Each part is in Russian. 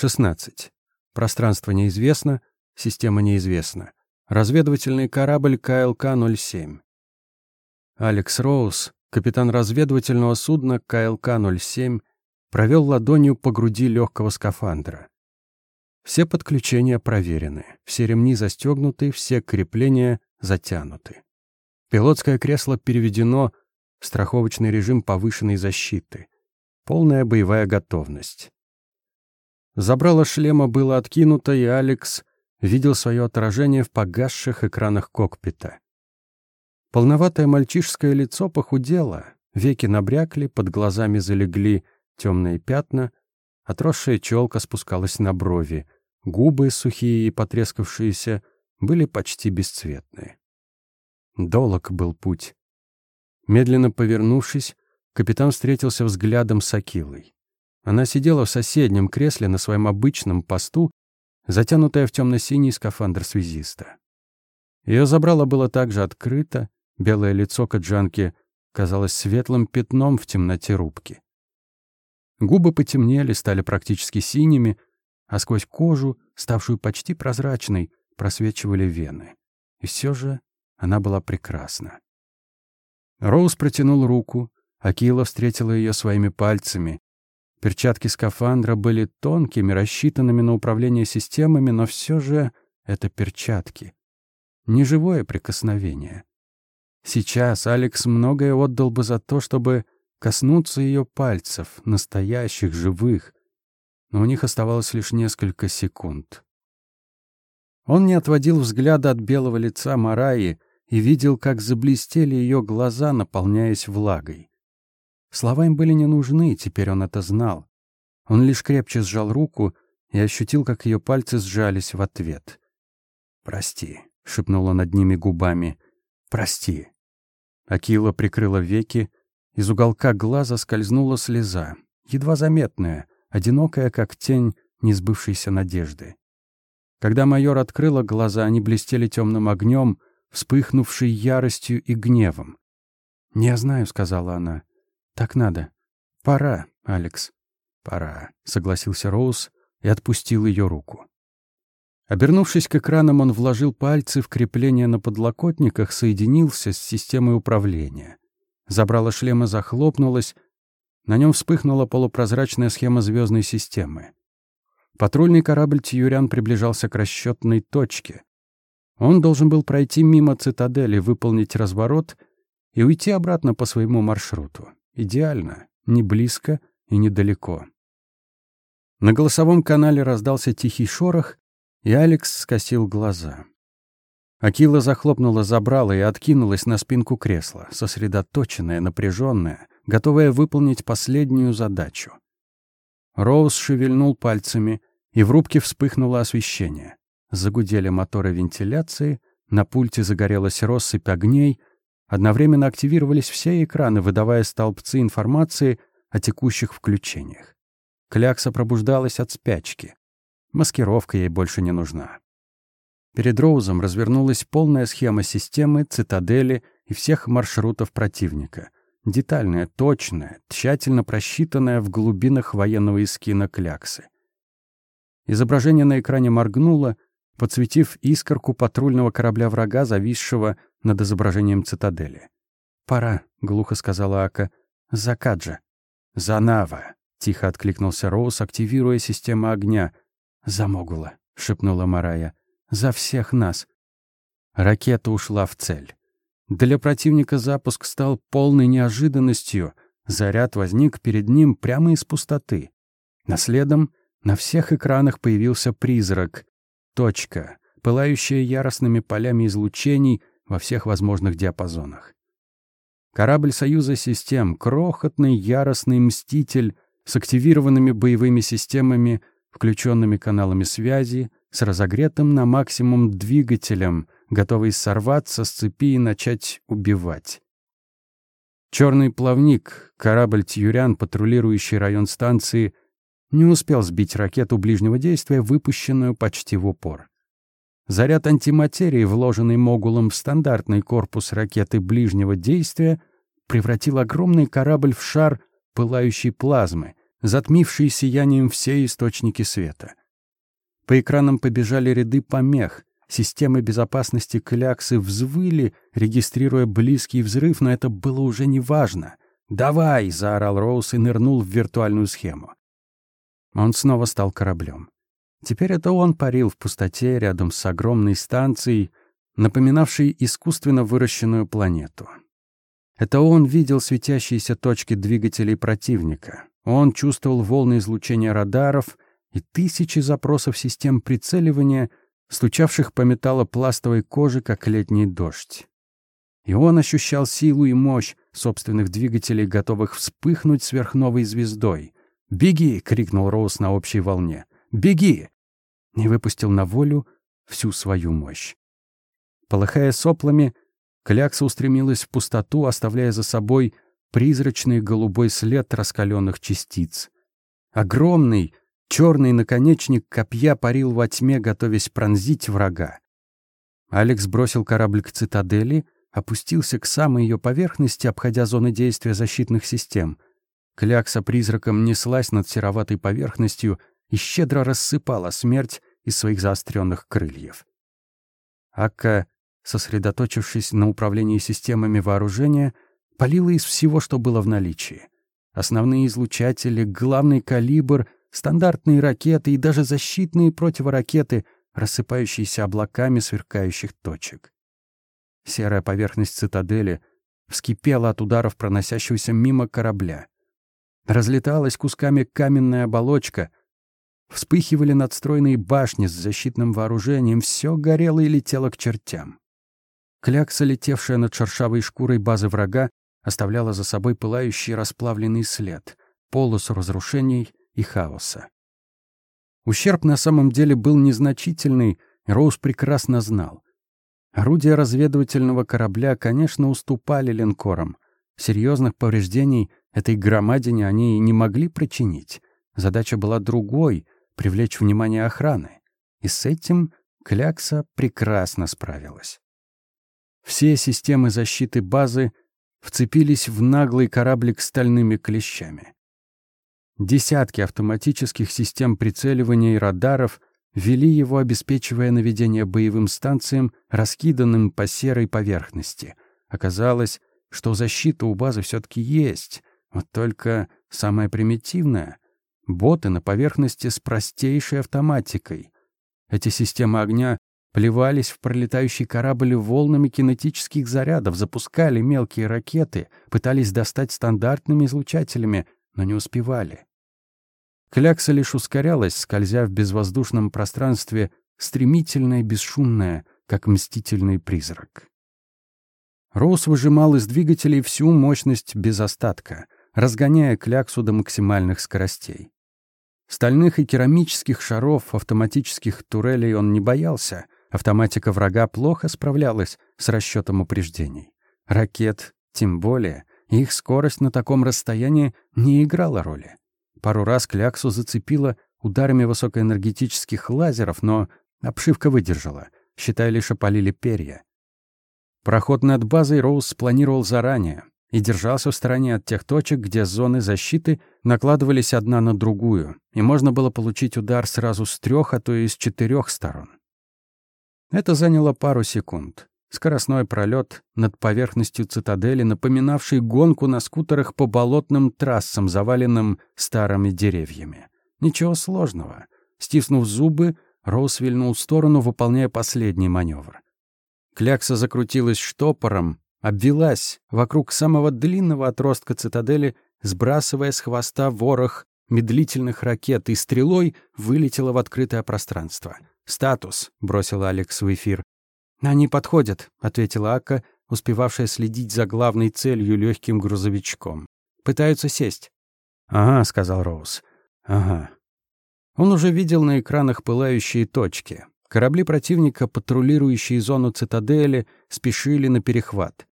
16. Пространство неизвестно, система неизвестна. Разведывательный корабль КЛК-07. Алекс Роуз, капитан разведывательного судна КЛК-07, провел ладонью по груди легкого скафандра. Все подключения проверены, все ремни застегнуты, все крепления затянуты. Пилотское кресло переведено в страховочный режим повышенной защиты. Полная боевая готовность. Забрало шлема было откинуто, и Алекс видел свое отражение в погасших экранах кокпита. Полноватое мальчишеское лицо похудело, веки набрякли, под глазами залегли темные пятна, отросшая челка спускалась на брови, губы, сухие и потрескавшиеся, были почти бесцветные. Долог был путь. Медленно повернувшись, капитан встретился взглядом с Акилой. Она сидела в соседнем кресле на своем обычном посту, затянутая в темно-синий скафандр связиста. Ее забрало было также открыто, белое лицо Каджанки казалось светлым пятном в темноте рубки. Губы потемнели, стали практически синими, а сквозь кожу, ставшую почти прозрачной, просвечивали вены. И все же она была прекрасна. Роуз протянул руку, Акила встретила ее своими пальцами, Перчатки скафандра были тонкими, рассчитанными на управление системами, но все же это перчатки. Неживое прикосновение. Сейчас Алекс многое отдал бы за то, чтобы коснуться ее пальцев, настоящих, живых. Но у них оставалось лишь несколько секунд. Он не отводил взгляда от белого лица Мараи и видел, как заблестели ее глаза, наполняясь влагой. Слова им были не нужны, теперь он это знал. Он лишь крепче сжал руку и ощутил, как ее пальцы сжались в ответ. «Прости», — шепнула над ними губами. «Прости». Акила прикрыла веки, из уголка глаза скользнула слеза, едва заметная, одинокая, как тень несбывшейся надежды. Когда майор открыла глаза, они блестели темным огнем, вспыхнувшей яростью и гневом. «Не знаю», — сказала она. Так надо. Пора, Алекс. Пора, согласился Роуз и отпустил ее руку. Обернувшись к экранам, он вложил пальцы в крепление на подлокотниках, соединился с системой управления. Забрало шлема захлопнулось, на нем вспыхнула полупрозрачная схема звездной системы. Патрульный корабль «Тьюрян» приближался к расчетной точке. Он должен был пройти мимо цитадели, выполнить разворот и уйти обратно по своему маршруту. Идеально, не близко и недалеко. На голосовом канале раздался тихий шорох, и Алекс скосил глаза. Акила захлопнула забрала и откинулась на спинку кресла, сосредоточенная, напряженная, готовая выполнить последнюю задачу. Роуз шевельнул пальцами, и в рубке вспыхнуло освещение. Загудели моторы вентиляции, на пульте загорелась россыпь огней, Одновременно активировались все экраны, выдавая столбцы информации о текущих включениях. Клякса пробуждалась от спячки. Маскировка ей больше не нужна. Перед Роузом развернулась полная схема системы, цитадели и всех маршрутов противника. Детальная, точная, тщательно просчитанная в глубинах военного эскина кляксы. Изображение на экране моргнуло, подсветив искорку патрульного корабля врага, зависшего над изображением цитадели. «Пора», — глухо сказала Ака. «Закаджа». «Занава», — тихо откликнулся Роуз, активируя систему огня. «Замогула», — шепнула Марая. «За всех нас». Ракета ушла в цель. Для противника запуск стал полной неожиданностью. Заряд возник перед ним прямо из пустоты. Наследом на всех экранах появился призрак. Точка, пылающая яростными полями излучений во всех возможных диапазонах. Корабль Союза систем, крохотный яростный мститель с активированными боевыми системами, включенными каналами связи, с разогретым на максимум двигателем, готовый сорваться с цепи и начать убивать. Черный плавник, корабль «Тьюрян», патрулирующий район станции, не успел сбить ракету ближнего действия, выпущенную почти в упор. Заряд антиматерии, вложенный Могулом в стандартный корпус ракеты ближнего действия, превратил огромный корабль в шар пылающей плазмы, затмившие сиянием все источники света. По экранам побежали ряды помех. Системы безопасности кляксы взвыли, регистрируя близкий взрыв, но это было уже неважно. «Давай!» — заорал Роуз и нырнул в виртуальную схему. Он снова стал кораблем. Теперь это он парил в пустоте рядом с огромной станцией, напоминавшей искусственно выращенную планету. Это он видел светящиеся точки двигателей противника. Он чувствовал волны излучения радаров и тысячи запросов систем прицеливания, стучавших по металлопластовой коже, как летний дождь. И он ощущал силу и мощь собственных двигателей, готовых вспыхнуть сверхновой звездой. «Беги!» — крикнул Роуз на общей волне. «Беги!» И выпустил на волю всю свою мощь. Полыхая соплами, Клякса устремилась в пустоту, оставляя за собой призрачный голубой след раскаленных частиц. Огромный, черный наконечник копья парил во тьме, готовясь пронзить врага. Алекс бросил корабль к цитадели, опустился к самой ее поверхности, обходя зоны действия защитных систем. Клякса призраком неслась над сероватой поверхностью и щедро рассыпала смерть из своих заостренных крыльев. Акка сосредоточившись на управлении системами вооружения, полила из всего, что было в наличии. Основные излучатели, главный калибр, стандартные ракеты и даже защитные противоракеты, рассыпающиеся облаками сверкающих точек. Серая поверхность цитадели вскипела от ударов проносящегося мимо корабля. Разлеталась кусками каменная оболочка, вспыхивали надстроенные башни с защитным вооружением, все горело и летело к чертям. Клякса, летевшая над шершавой шкурой базы врага, оставляла за собой пылающий расплавленный след, полосу разрушений и хаоса. Ущерб на самом деле был незначительный, Роуз прекрасно знал. Орудия разведывательного корабля, конечно, уступали линкорам. Серьезных повреждений этой громадине они и не могли причинить. Задача была другой — привлечь внимание охраны. И с этим Клякса прекрасно справилась. Все системы защиты базы вцепились в наглый кораблик стальными клещами. Десятки автоматических систем прицеливания и радаров вели его, обеспечивая наведение боевым станциям, раскиданным по серой поверхности. Оказалось, что защита у базы все-таки есть, вот только самая примитивная — боты на поверхности с простейшей автоматикой. Эти системы огня плевались в пролетающий корабль волнами кинетических зарядов, запускали мелкие ракеты, пытались достать стандартными излучателями, но не успевали. Клякса лишь ускорялась, скользя в безвоздушном пространстве, стремительная и бесшумная, как мстительный призрак. Роуз выжимал из двигателей всю мощность без остатка, разгоняя кляксу до максимальных скоростей. Стальных и керамических шаров, автоматических турелей он не боялся — Автоматика врага плохо справлялась с расчетом упреждений. Ракет, тем более, их скорость на таком расстоянии не играла роли. Пару раз Кляксу зацепила ударами высокоэнергетических лазеров, но обшивка выдержала, считай, лишь опалили перья. Проход над базой Роуз спланировал заранее и держался в стороне от тех точек, где зоны защиты накладывались одна на другую, и можно было получить удар сразу с трех, а то и с четырех сторон. Это заняло пару секунд. Скоростной пролет над поверхностью цитадели, напоминавший гонку на скутерах по болотным трассам, заваленным старыми деревьями. Ничего сложного. Стиснув зубы, Роуз вильнул в сторону, выполняя последний маневр. Клякса закрутилась штопором, обвелась вокруг самого длинного отростка цитадели, сбрасывая с хвоста ворох медлительных ракет и стрелой вылетела в открытое пространство — «Статус», — бросил Алекс в эфир. «Они подходят», — ответила Ака, успевавшая следить за главной целью легким грузовичком. «Пытаются сесть». «Ага», — сказал Роуз. «Ага». Он уже видел на экранах пылающие точки. Корабли противника, патрулирующие зону цитадели, спешили на перехват.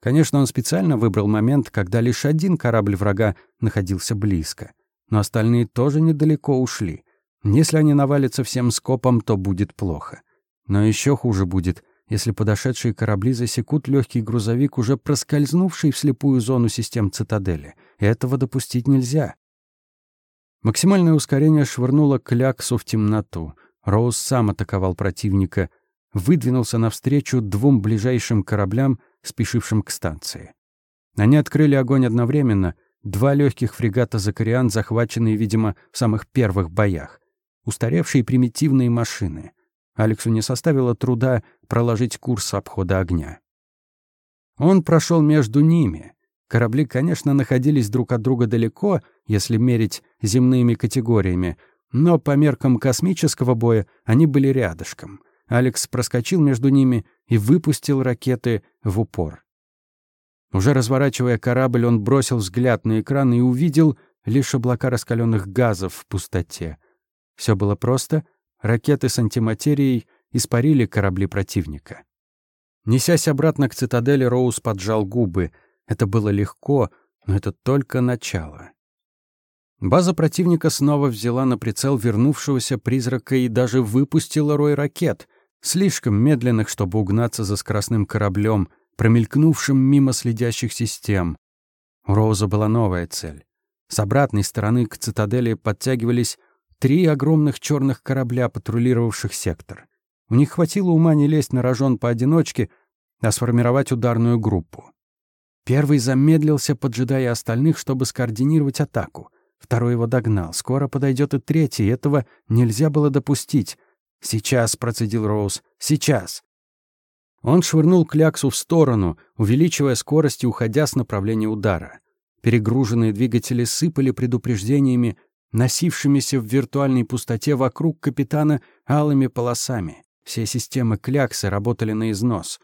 Конечно, он специально выбрал момент, когда лишь один корабль врага находился близко. Но остальные тоже недалеко ушли. Если они навалятся всем скопом, то будет плохо. Но еще хуже будет, если подошедшие корабли засекут легкий грузовик, уже проскользнувший в слепую зону систем цитадели. Этого допустить нельзя. Максимальное ускорение швырнуло кляксу в темноту. Роуз сам атаковал противника, выдвинулся навстречу двум ближайшим кораблям, спешившим к станции. Они открыли огонь одновременно, два легких фрегата «Закариан», захваченные, видимо, в самых первых боях. Устаревшие примитивные машины. Алексу не составило труда проложить курс обхода огня. Он прошел между ними. Корабли, конечно, находились друг от друга далеко, если мерить земными категориями, но по меркам космического боя они были рядышком. Алекс проскочил между ними и выпустил ракеты в упор. Уже разворачивая корабль, он бросил взгляд на экран и увидел лишь облака раскаленных газов в пустоте. Все было просто. Ракеты с антиматерией испарили корабли противника. Несясь обратно к цитадели, Роуз поджал губы. Это было легко, но это только начало. База противника снова взяла на прицел вернувшегося призрака и даже выпустила рой ракет, слишком медленных, чтобы угнаться за скоростным кораблем, промелькнувшим мимо следящих систем. У Роуза была новая цель. С обратной стороны к цитадели подтягивались три огромных черных корабля, патрулировавших сектор. У них хватило ума не лезть на рожон поодиночке, а сформировать ударную группу. Первый замедлился, поджидая остальных, чтобы скоординировать атаку. Второй его догнал. Скоро подойдет и третий. Этого нельзя было допустить. «Сейчас», — процедил Роуз, — «сейчас». Он швырнул кляксу в сторону, увеличивая скорость и уходя с направления удара. Перегруженные двигатели сыпали предупреждениями, носившимися в виртуальной пустоте вокруг капитана алыми полосами. Все системы кляксы работали на износ.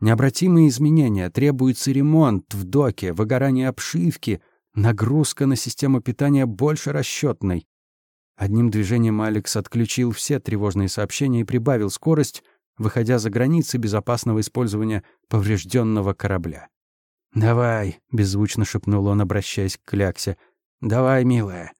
Необратимые изменения, требуется ремонт в доке, выгорание обшивки, нагрузка на систему питания больше расчетной. Одним движением Алекс отключил все тревожные сообщения и прибавил скорость, выходя за границы безопасного использования поврежденного корабля. «Давай», — беззвучно шепнул он, обращаясь к Кляксе. «Давай, милая».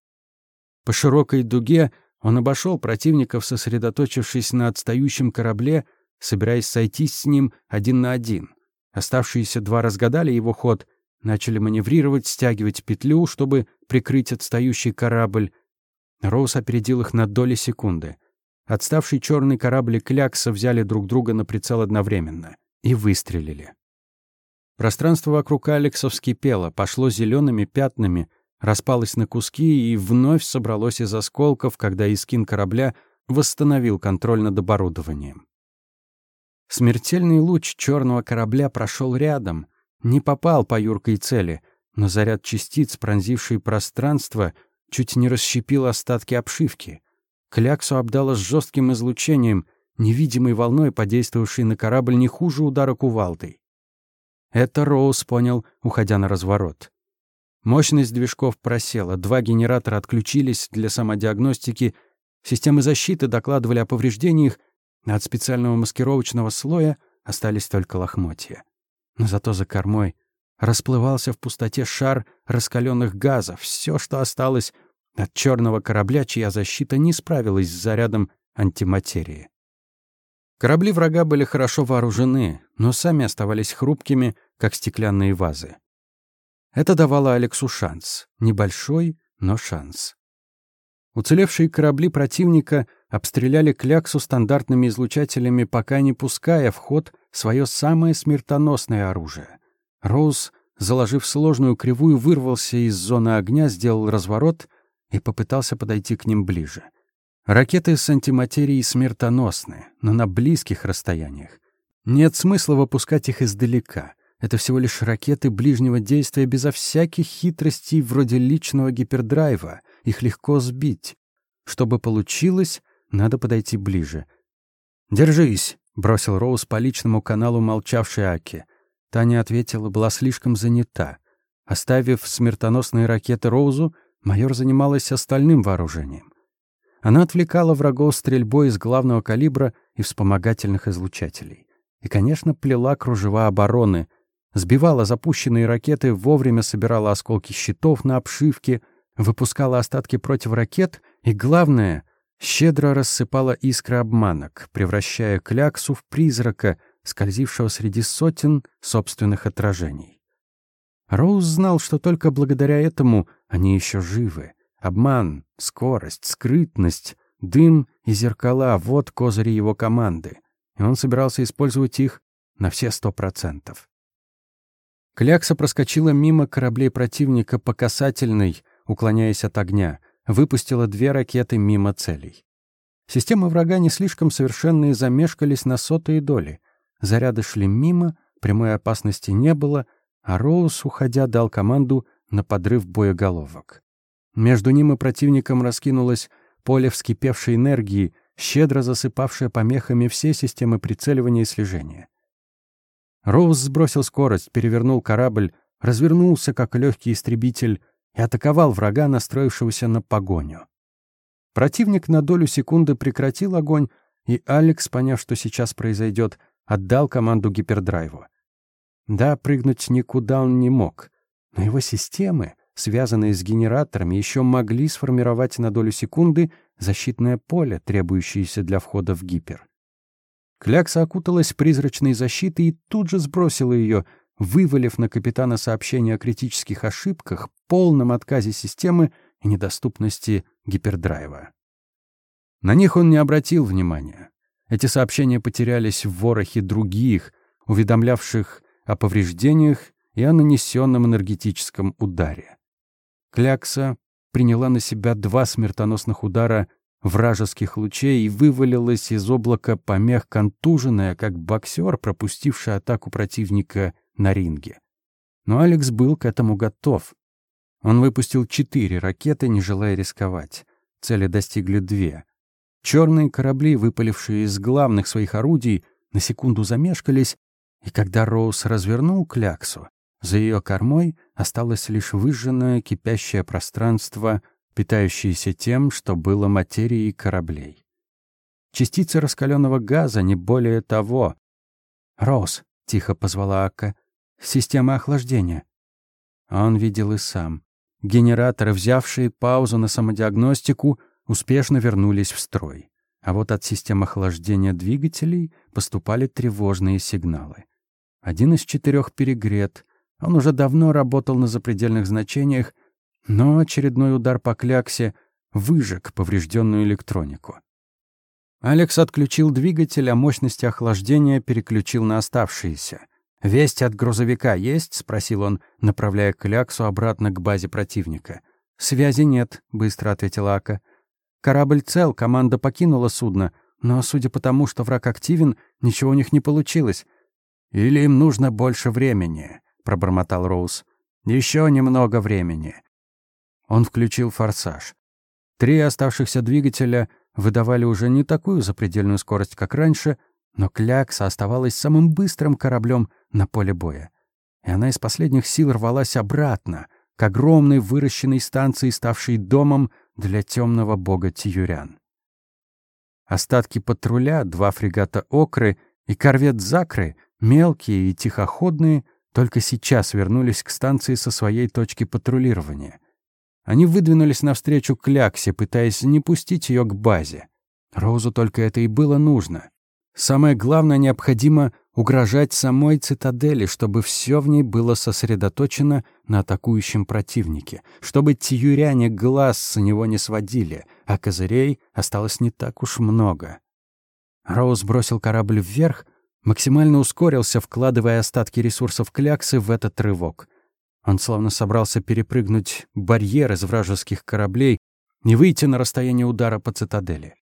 По широкой дуге он обошел противников, сосредоточившись на отстающем корабле, собираясь сойтись с ним один на один. Оставшиеся два разгадали его ход, начали маневрировать, стягивать петлю, чтобы прикрыть отстающий корабль. Роуз опередил их на доли секунды. Отставший черный корабль и Клякса взяли друг друга на прицел одновременно и выстрелили. Пространство вокруг Алекса вскипело, пошло зелеными пятнами, распалось на куски и вновь собралось из осколков, когда искин корабля восстановил контроль над оборудованием. Смертельный луч черного корабля прошел рядом, не попал по юркой цели, но заряд частиц, пронзивший пространство, чуть не расщепил остатки обшивки. Кляксу обдало жестким излучением, невидимой волной, подействовавшей на корабль не хуже удара кувалдой. Это Роуз понял, уходя на разворот. Мощность движков просела, два генератора отключились для самодиагностики, системы защиты докладывали о повреждениях, а от специального маскировочного слоя остались только лохмотья. Но зато за кормой расплывался в пустоте шар раскаленных газов, все, что осталось от черного корабля, чья защита не справилась с зарядом антиматерии. Корабли врага были хорошо вооружены, но сами оставались хрупкими, как стеклянные вазы. Это давало Алексу шанс. Небольшой, но шанс. Уцелевшие корабли противника обстреляли кляксу стандартными излучателями, пока не пуская в ход свое самое смертоносное оружие. Роуз, заложив сложную кривую, вырвался из зоны огня, сделал разворот и попытался подойти к ним ближе. Ракеты с антиматерией смертоносны, но на близких расстояниях. Нет смысла выпускать их издалека. Это всего лишь ракеты ближнего действия безо всяких хитростей вроде личного гипердрайва. Их легко сбить. Чтобы получилось, надо подойти ближе. «Держись!» — бросил Роуз по личному каналу молчавшей Аки. Таня ответила, была слишком занята. Оставив смертоносные ракеты Роузу, майор занималась остальным вооружением. Она отвлекала врагов стрельбой из главного калибра и вспомогательных излучателей. И, конечно, плела кружева обороны, сбивала запущенные ракеты, вовремя собирала осколки щитов на обшивке, выпускала остатки противоракет и, главное, щедро рассыпала искры обманок, превращая кляксу в призрака, скользившего среди сотен собственных отражений. Роуз знал, что только благодаря этому они еще живы. Обман, скорость, скрытность, дым и зеркала — вот козыри его команды. И он собирался использовать их на все сто процентов. Клякса проскочила мимо кораблей противника по касательной, уклоняясь от огня, выпустила две ракеты мимо целей. Системы врага не слишком совершенные замешкались на сотые доли. Заряды шли мимо, прямой опасности не было, а Роуз, уходя, дал команду на подрыв боеголовок. Между ним и противником раскинулось поле вскипевшей энергии, щедро засыпавшее помехами все системы прицеливания и слежения. Роуз сбросил скорость, перевернул корабль, развернулся, как легкий истребитель, и атаковал врага, настроившегося на погоню. Противник на долю секунды прекратил огонь, и Алекс, поняв, что сейчас произойдет, отдал команду гипердрайву. Да, прыгнуть никуда он не мог, но его системы, связанные с генераторами, еще могли сформировать на долю секунды защитное поле, требующееся для входа в гипер. Клякса окуталась призрачной защитой и тут же сбросила ее, вывалив на капитана сообщение о критических ошибках, полном отказе системы и недоступности гипердрайва. На них он не обратил внимания. Эти сообщения потерялись в ворохе других, уведомлявших о повреждениях и о нанесенном энергетическом ударе. Клякса приняла на себя два смертоносных удара вражеских лучей и вывалилась из облака помех контуженная, как боксер, пропустивший атаку противника на ринге. Но Алекс был к этому готов. Он выпустил четыре ракеты, не желая рисковать. Цели достигли две. Черные корабли, выпалившие из главных своих орудий, на секунду замешкались, и когда Роуз развернул кляксу, за ее кормой осталось лишь выжженное кипящее пространство, питающееся тем, что было материей кораблей. Частицы раскаленного газа, не более того. «Роуз», — тихо позвала Ака, — «система охлаждения». Он видел и сам. Генераторы, взявшие паузу на самодиагностику, успешно вернулись в строй. А вот от систем охлаждения двигателей поступали тревожные сигналы. Один из четырех перегрет. Он уже давно работал на запредельных значениях, но очередной удар по кляксе выжег поврежденную электронику. Алекс отключил двигатель, а мощности охлаждения переключил на оставшиеся — «Весть от грузовика есть?» — спросил он, направляя кляксу обратно к базе противника. «Связи нет», — быстро ответила Ака. «Корабль цел, команда покинула судно, но, судя по тому, что враг активен, ничего у них не получилось». «Или им нужно больше времени», — пробормотал Роуз. «Еще немного времени». Он включил форсаж. Три оставшихся двигателя выдавали уже не такую запредельную скорость, как раньше, но Клякса оставалась самым быстрым кораблем на поле боя. И она из последних сил рвалась обратно, к огромной выращенной станции, ставшей домом для темного бога Тиюрян. Остатки патруля, два фрегата «Окры» и корвет «Закры», мелкие и тихоходные, только сейчас вернулись к станции со своей точки патрулирования. Они выдвинулись навстречу Кляксе, пытаясь не пустить ее к базе. Розу только это и было нужно. Самое главное, необходимо угрожать самой цитадели, чтобы все в ней было сосредоточено на атакующем противнике, чтобы тюряне глаз с него не сводили, а козырей осталось не так уж много. Роуз бросил корабль вверх, максимально ускорился, вкладывая остатки ресурсов кляксы в этот рывок. Он словно собрался перепрыгнуть барьер из вражеских кораблей и выйти на расстояние удара по цитадели.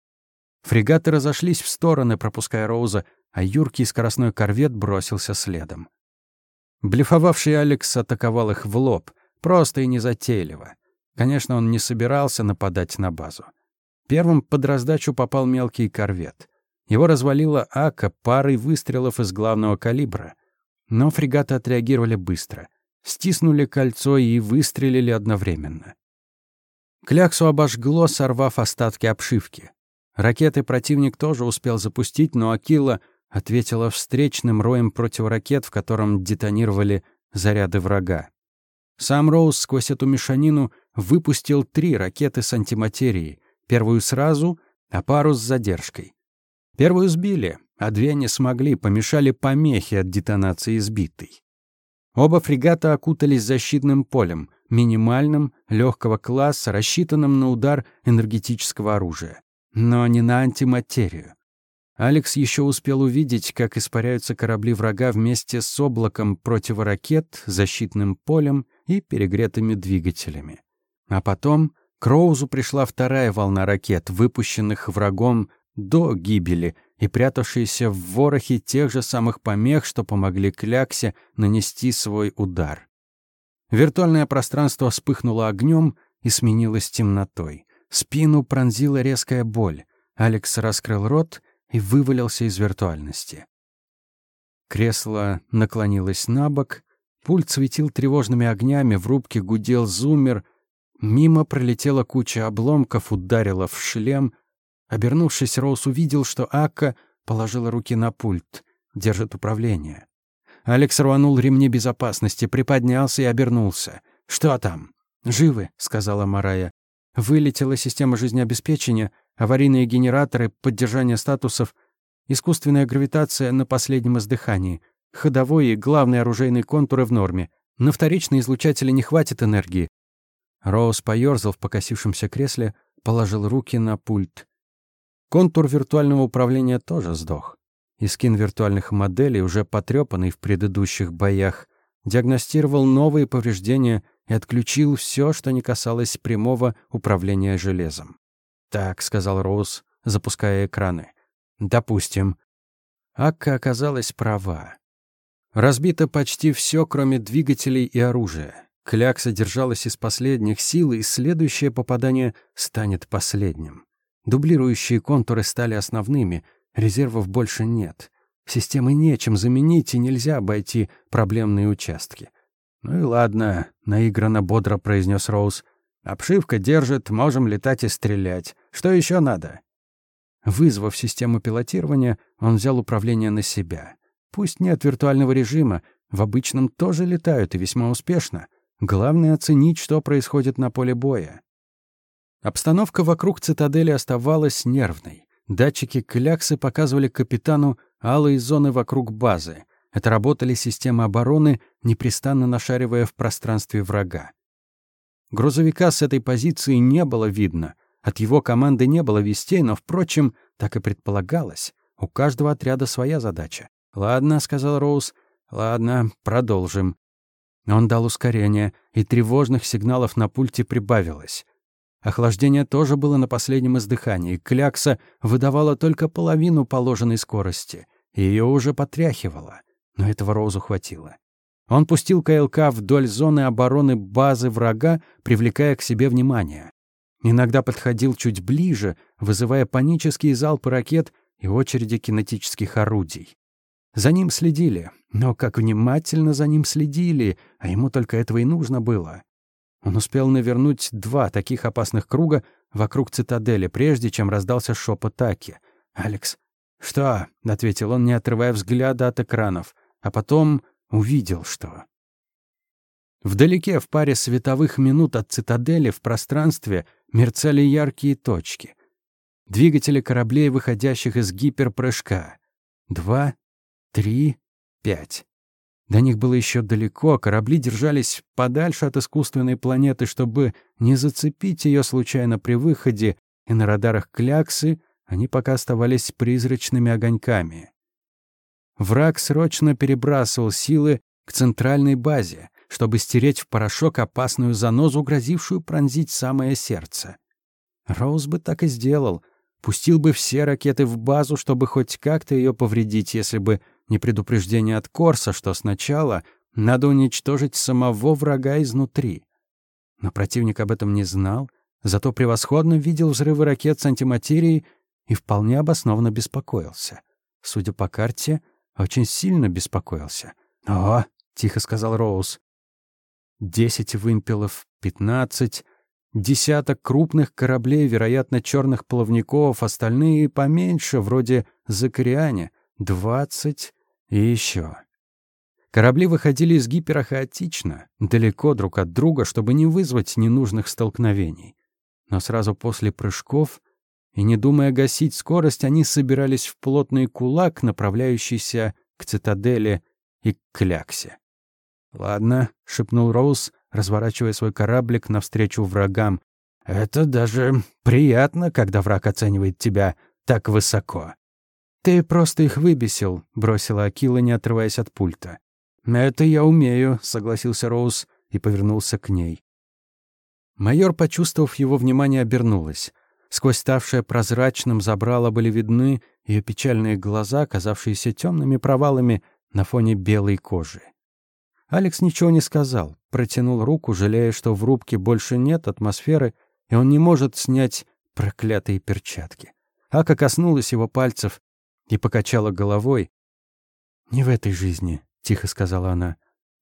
Фрегаты разошлись в стороны, пропуская Роуза, а юркий скоростной корвет бросился следом. Блефовавший Алекс атаковал их в лоб, просто и незатейливо. Конечно, он не собирался нападать на базу. Первым под раздачу попал мелкий корвет. Его развалила Ака парой выстрелов из главного калибра. Но фрегаты отреагировали быстро. Стиснули кольцо и выстрелили одновременно. Кляксу обожгло, сорвав остатки обшивки. Ракеты противник тоже успел запустить, но Акила ответила встречным роем противоракет, в котором детонировали заряды врага. Сам Роуз сквозь эту мешанину выпустил три ракеты с антиматерией, первую сразу, а пару с задержкой. Первую сбили, а две не смогли, помешали помехи от детонации сбитой. Оба фрегата окутались защитным полем, минимальным, легкого класса, рассчитанным на удар энергетического оружия. Но не на антиматерию. Алекс еще успел увидеть, как испаряются корабли врага вместе с облаком противоракет, защитным полем и перегретыми двигателями. А потом к Роузу пришла вторая волна ракет, выпущенных врагом до гибели и прятавшиеся в ворохе тех же самых помех, что помогли Кляксе нанести свой удар. Виртуальное пространство вспыхнуло огнем и сменилось темнотой. Спину пронзила резкая боль. Алекс раскрыл рот и вывалился из виртуальности. Кресло наклонилось на бок, пульт светил тревожными огнями, в рубке гудел зуммер, мимо пролетела куча обломков, ударила в шлем. Обернувшись, Роуз увидел, что Акка положила руки на пульт, держит управление. Алекс рванул ремни безопасности, приподнялся и обернулся. «Что там?» «Живы», — сказала Марая. «Вылетела система жизнеобеспечения, аварийные генераторы, поддержание статусов, искусственная гравитация на последнем издыхании, ходовой и главный оружейный контуры в норме. На вторичные излучатели не хватит энергии». Роуз поёрзал в покосившемся кресле, положил руки на пульт. Контур виртуального управления тоже сдох и скин виртуальных моделей, уже потрепанный в предыдущих боях, диагностировал новые повреждения и отключил все, что не касалось прямого управления железом. «Так», — сказал Роуз, запуская экраны. «Допустим». Акка оказалась права. Разбито почти все, кроме двигателей и оружия. Клякса держалась из последних сил, и следующее попадание станет последним. Дублирующие контуры стали основными — Резервов больше нет. Системы нечем заменить, и нельзя обойти проблемные участки. «Ну и ладно», — наигранно бодро произнес Роуз. «Обшивка держит, можем летать и стрелять. Что еще надо?» Вызвав систему пилотирования, он взял управление на себя. Пусть нет виртуального режима, в обычном тоже летают и весьма успешно. Главное — оценить, что происходит на поле боя. Обстановка вокруг цитадели оставалась нервной. Датчики кляксы показывали капитану алые зоны вокруг базы. Это работали системы обороны, непрестанно нашаривая в пространстве врага. Грузовика с этой позиции не было видно. От его команды не было вестей, но, впрочем, так и предполагалось. У каждого отряда своя задача. «Ладно», — сказал Роуз, — «ладно, продолжим». Он дал ускорение, и тревожных сигналов на пульте прибавилось. Охлаждение тоже было на последнем издыхании. Клякса выдавала только половину положенной скорости. Ее уже потряхивало. Но этого Роузу хватило. Он пустил КЛК вдоль зоны обороны базы врага, привлекая к себе внимание. Иногда подходил чуть ближе, вызывая панические залпы ракет и очереди кинетических орудий. За ним следили, но как внимательно за ним следили, а ему только этого и нужно было. Он успел навернуть два таких опасных круга вокруг цитадели, прежде чем раздался шепот Таки. «Алекс». «Что?» — ответил он, не отрывая взгляда от экранов. А потом увидел, что... Вдалеке, в паре световых минут от цитадели, в пространстве мерцали яркие точки. Двигатели кораблей, выходящих из гиперпрыжка. Два, три, пять. До них было еще далеко, корабли держались подальше от искусственной планеты, чтобы не зацепить ее случайно при выходе, и на радарах кляксы они пока оставались призрачными огоньками. Враг срочно перебрасывал силы к центральной базе, чтобы стереть в порошок опасную занозу, грозившую пронзить самое сердце. Роуз бы так и сделал. Пустил бы все ракеты в базу, чтобы хоть как-то ее повредить, если бы не предупреждение от Корса, что сначала надо уничтожить самого врага изнутри. Но противник об этом не знал, зато превосходно видел взрывы ракет с антиматерией и вполне обоснованно беспокоился. Судя по карте, очень сильно беспокоился. «О!» — тихо сказал Роуз. «Десять вымпелов, пятнадцать, десяток крупных кораблей, вероятно, черных плавников, остальные поменьше, вроде «Закариане», двадцать и еще. Корабли выходили из гипера хаотично, далеко друг от друга, чтобы не вызвать ненужных столкновений. Но сразу после прыжков, и не думая гасить скорость, они собирались в плотный кулак, направляющийся к цитадели и к кляксе. «Ладно», — шепнул Роуз, разворачивая свой кораблик навстречу врагам. «Это даже приятно, когда враг оценивает тебя так высоко». «Ты просто их выбесил», — бросила Акила, не отрываясь от пульта. «Это я умею», — согласился Роуз и повернулся к ней. Майор, почувствовав его внимание, обернулась. Сквозь ставшее прозрачным забрало были видны ее печальные глаза, казавшиеся темными провалами на фоне белой кожи. Алекс ничего не сказал, протянул руку, жалея, что в рубке больше нет атмосферы, и он не может снять проклятые перчатки. Ака коснулась его пальцев и покачала головой. «Не в этой жизни», — тихо сказала она.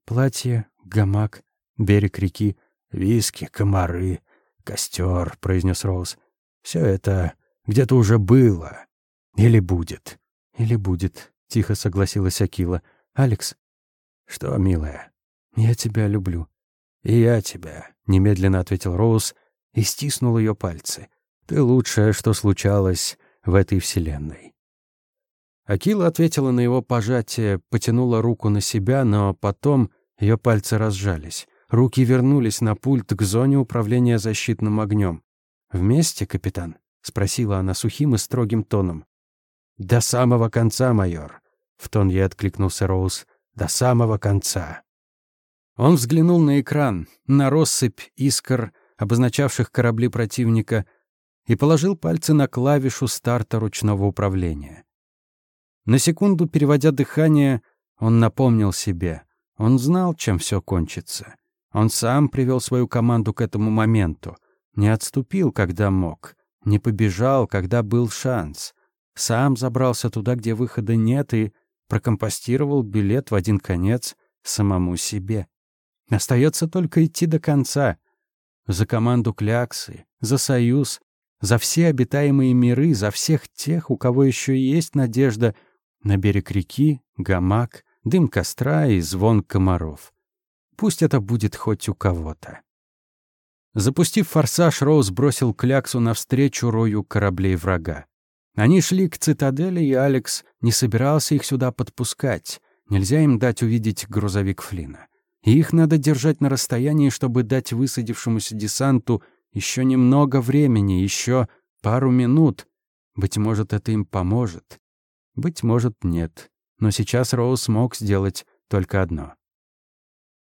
«Платье, гамак, берег реки, виски, комары, костер», — произнес Роуз. «Все это где-то уже было. Или будет». «Или будет», — тихо согласилась Акила. «Алекс». «Что, милая?» «Я тебя люблю». «И я тебя», — немедленно ответил Роуз и стиснул ее пальцы. «Ты лучшее, что случалось в этой вселенной». Акила ответила на его пожатие, потянула руку на себя, но потом ее пальцы разжались. Руки вернулись на пульт к зоне управления защитным огнем. «Вместе, капитан?» — спросила она сухим и строгим тоном. «До самого конца, майор», — в тон ей откликнулся Роуз. «До самого конца». Он взглянул на экран, на россыпь искр, обозначавших корабли противника, и положил пальцы на клавишу старта ручного управления. На секунду, переводя дыхание, он напомнил себе. Он знал, чем все кончится. Он сам привел свою команду к этому моменту. Не отступил, когда мог. Не побежал, когда был шанс. Сам забрался туда, где выхода нет, и прокомпостировал билет в один конец самому себе. Остается только идти до конца. За команду Кляксы, за Союз, за все обитаемые миры, за всех тех, у кого еще есть надежда — на берег реки, гамак, дым костра и звон комаров. Пусть это будет хоть у кого-то. Запустив форсаж, Роуз бросил кляксу навстречу рою кораблей врага. Они шли к цитадели, и Алекс не собирался их сюда подпускать. Нельзя им дать увидеть грузовик Флина. И их надо держать на расстоянии, чтобы дать высадившемуся десанту еще немного времени, еще пару минут. Быть может, это им поможет. Быть может, нет. Но сейчас Роуз смог сделать только одно.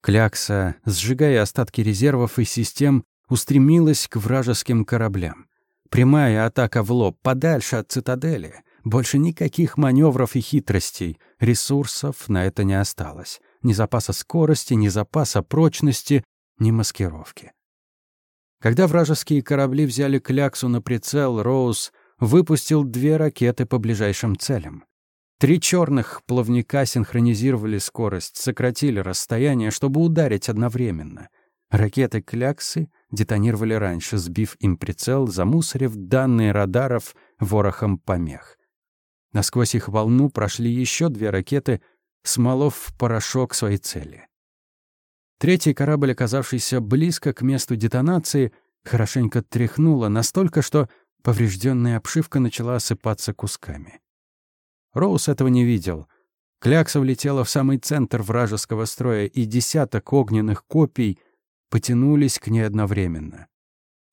Клякса, сжигая остатки резервов и систем, устремилась к вражеским кораблям. Прямая атака в лоб, подальше от цитадели. Больше никаких маневров и хитростей. Ресурсов на это не осталось. Ни запаса скорости, ни запаса прочности, ни маскировки. Когда вражеские корабли взяли кляксу на прицел, Роуз выпустил две ракеты по ближайшим целям. Три черных плавника синхронизировали скорость, сократили расстояние, чтобы ударить одновременно. Ракеты «Кляксы» детонировали раньше, сбив им прицел, замусорив данные радаров ворохом помех. Насквозь их волну прошли еще две ракеты, смолов в порошок своей цели. Третий корабль, оказавшийся близко к месту детонации, хорошенько тряхнуло настолько, что Поврежденная обшивка начала осыпаться кусками. Роуз этого не видел. Клякса влетела в самый центр вражеского строя, и десяток огненных копий потянулись к ней одновременно.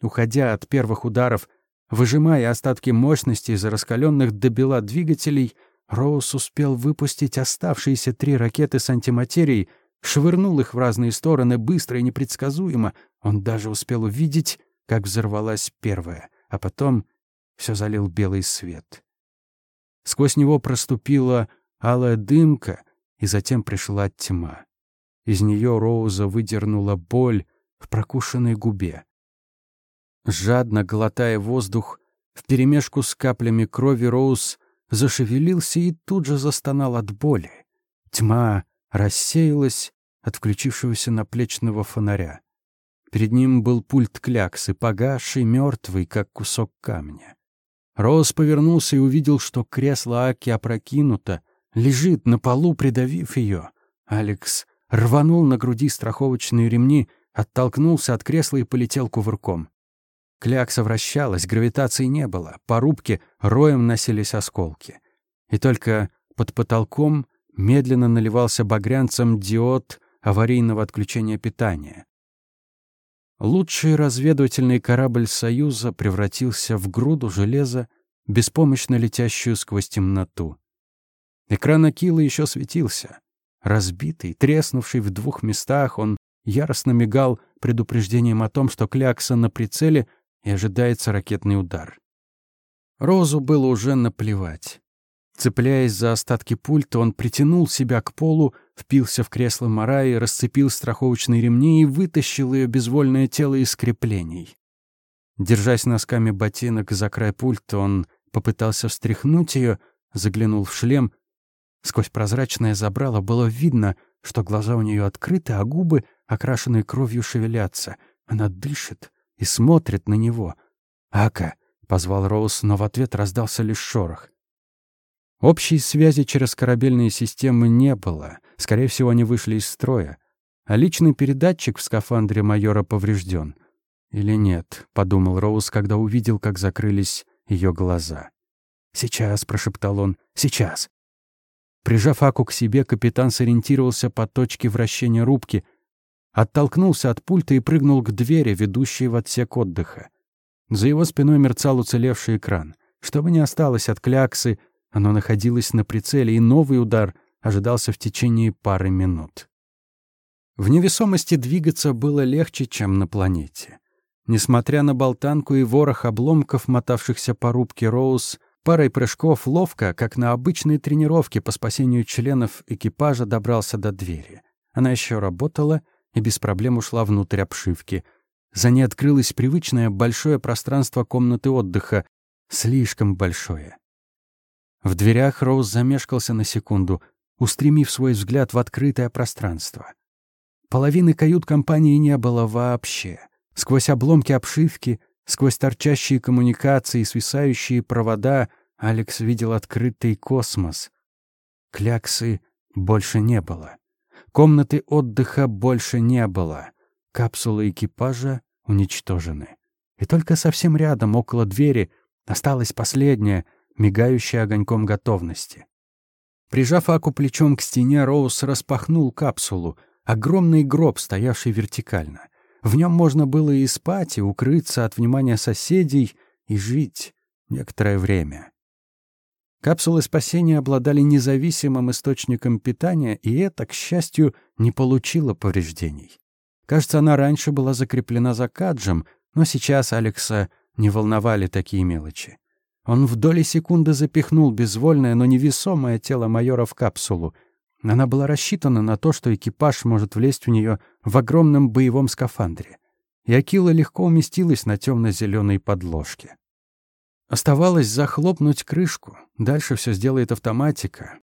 Уходя от первых ударов, выжимая остатки мощности из раскаленных до бела двигателей, Роуз успел выпустить оставшиеся три ракеты с антиматерией, швырнул их в разные стороны быстро и непредсказуемо. Он даже успел увидеть, как взорвалась первая — а потом все залил белый свет. Сквозь него проступила алая дымка, и затем пришла тьма. Из нее Роуза выдернула боль в прокушенной губе. Жадно глотая воздух, вперемешку с каплями крови Роуз зашевелился и тут же застонал от боли. Тьма рассеялась от включившегося наплечного фонаря. Перед ним был пульт кляксы, погасший, мертвый, как кусок камня. Роуз повернулся и увидел, что кресло Аки опрокинуто, лежит на полу, придавив ее. Алекс рванул на груди страховочные ремни, оттолкнулся от кресла и полетел кувырком. Клякса вращалась, гравитации не было, по рубке роем носились осколки. И только под потолком медленно наливался багрянцем диод аварийного отключения питания. Лучший разведывательный корабль «Союза» превратился в груду железа, беспомощно летящую сквозь темноту. Экран Акила еще светился. Разбитый, треснувший в двух местах, он яростно мигал предупреждением о том, что клякса на прицеле и ожидается ракетный удар. Розу было уже наплевать. Цепляясь за остатки пульта, он притянул себя к полу, впился в кресло Мараи, расцепил страховочные ремни и вытащил ее безвольное тело из креплений. Держась носками ботинок за край пульта, он попытался встряхнуть ее, заглянул в шлем. Сквозь прозрачное забрало было видно, что глаза у нее открыты, а губы, окрашенные кровью, шевелятся. Она дышит и смотрит на него. «Ака!» — позвал Роуз, но в ответ раздался лишь шорох. Общей связи через корабельные системы не было. Скорее всего, они вышли из строя. А личный передатчик в скафандре майора поврежден. «Или нет?» — подумал Роуз, когда увидел, как закрылись ее глаза. «Сейчас», — прошептал он, — «сейчас». Прижав Аку к себе, капитан сориентировался по точке вращения рубки, оттолкнулся от пульта и прыгнул к двери, ведущей в отсек отдыха. За его спиной мерцал уцелевший экран. Чтобы не осталось от кляксы, оно находилось на прицеле, и новый удар ожидался в течение пары минут. В невесомости двигаться было легче, чем на планете. Несмотря на болтанку и ворох обломков, мотавшихся по рубке Роуз, парой прыжков ловко, как на обычной тренировке по спасению членов экипажа, добрался до двери. Она еще работала и без проблем ушла внутрь обшивки. За ней открылось привычное большое пространство комнаты отдыха, слишком большое. В дверях Роуз замешкался на секунду, устремив свой взгляд в открытое пространство. Половины кают-компании не было вообще. Сквозь обломки обшивки, сквозь торчащие коммуникации и свисающие провода Алекс видел открытый космос. Кляксы больше не было. Комнаты отдыха больше не было. Капсулы экипажа уничтожены. И только совсем рядом, около двери, осталась последняя — мигающая огоньком готовности. Прижав Аку плечом к стене, Роуз распахнул капсулу, огромный гроб, стоявший вертикально. В нем можно было и спать, и укрыться от внимания соседей, и жить некоторое время. Капсулы спасения обладали независимым источником питания, и это, к счастью, не получило повреждений. Кажется, она раньше была закреплена за каджем, но сейчас Алекса не волновали такие мелочи. Он в доли секунды запихнул безвольное, но невесомое тело майора в капсулу. Она была рассчитана на то, что экипаж может влезть в нее в огромном боевом скафандре. И Акила легко уместилась на темно-зеленой подложке. Оставалось захлопнуть крышку. Дальше все сделает автоматика.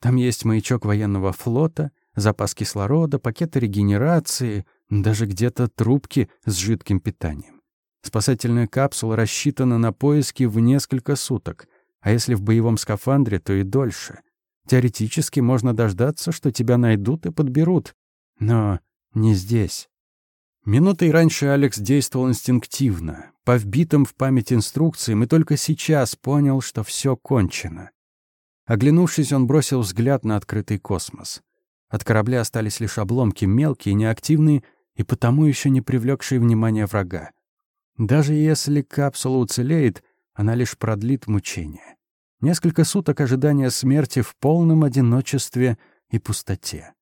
Там есть маячок военного флота, запас кислорода, пакеты регенерации, даже где-то трубки с жидким питанием. Спасательная капсула рассчитана на поиски в несколько суток, а если в боевом скафандре, то и дольше. Теоретически можно дождаться, что тебя найдут и подберут. Но не здесь. Минутой раньше Алекс действовал инстинктивно, по вбитым в память инструкциям, и только сейчас понял, что все кончено. Оглянувшись, он бросил взгляд на открытый космос. От корабля остались лишь обломки, мелкие, неактивные и потому еще не привлекшие внимания врага. Даже если капсула уцелеет, она лишь продлит мучение. Несколько суток ожидания смерти в полном одиночестве и пустоте.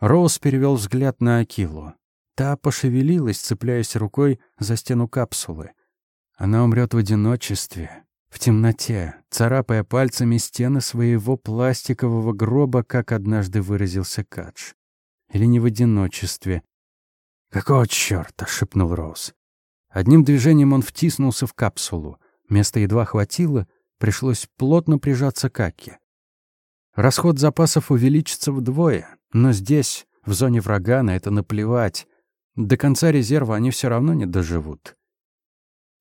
Роуз перевел взгляд на Акилу. Та пошевелилась, цепляясь рукой за стену капсулы. Она умрет в одиночестве, в темноте, царапая пальцами стены своего пластикового гроба, как однажды выразился Кадж. Или не в одиночестве. «Какого чёрта?» — шепнул Роуз. Одним движением он втиснулся в капсулу. Места едва хватило, пришлось плотно прижаться к Аке. Расход запасов увеличится вдвое, но здесь, в зоне врага, на это наплевать. До конца резерва они все равно не доживут.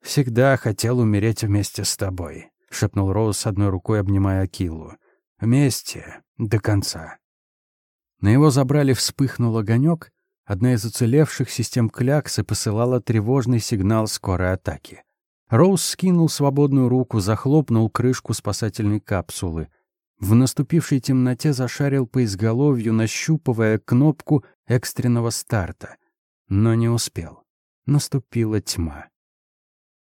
«Всегда хотел умереть вместе с тобой», — шепнул Роуз одной рукой, обнимая Акилу. «Вместе, до конца». На его забрали вспыхнул огонек, Одна из уцелевших систем кляксы посылала тревожный сигнал скорой атаки. Роуз скинул свободную руку, захлопнул крышку спасательной капсулы. В наступившей темноте зашарил по изголовью, нащупывая кнопку экстренного старта. Но не успел. наступила тьма.